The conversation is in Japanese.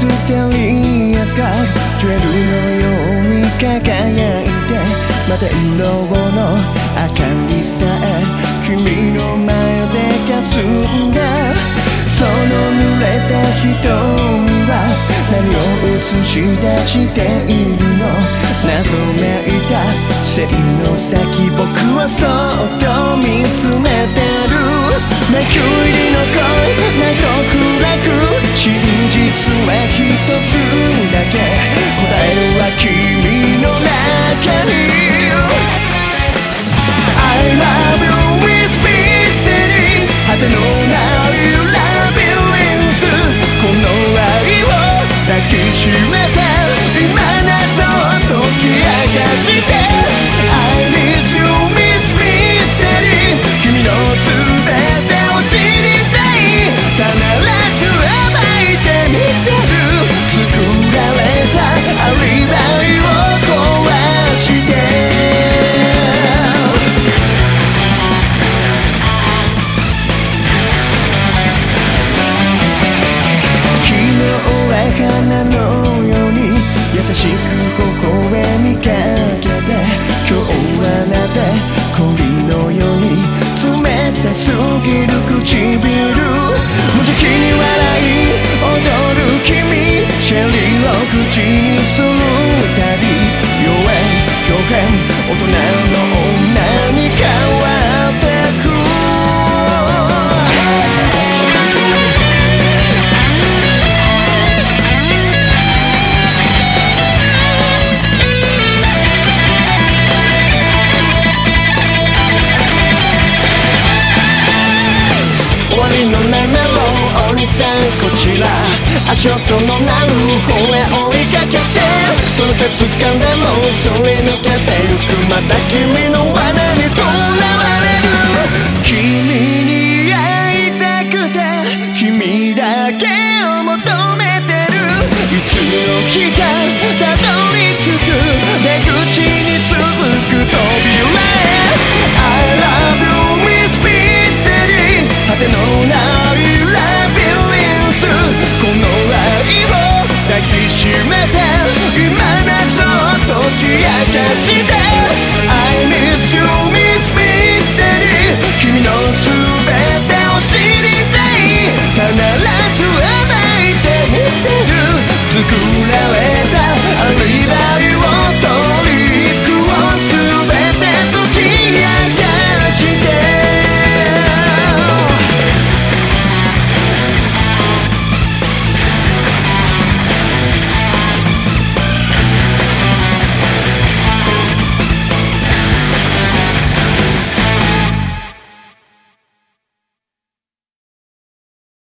はミステリアスがジュエルのように輝いて摩天楼の明かりさえ君の前で霞んだ。その濡れた瞳は何を映し出しているの？謎めいた線の先僕はそっと見つめてる。は一つさんこちら。足音の鳴る声追いかけてその手掴んでもすり抜けてゆくまた君の罠にとらわれる君に会いたくて君だけを求めてる。いつの日かたどく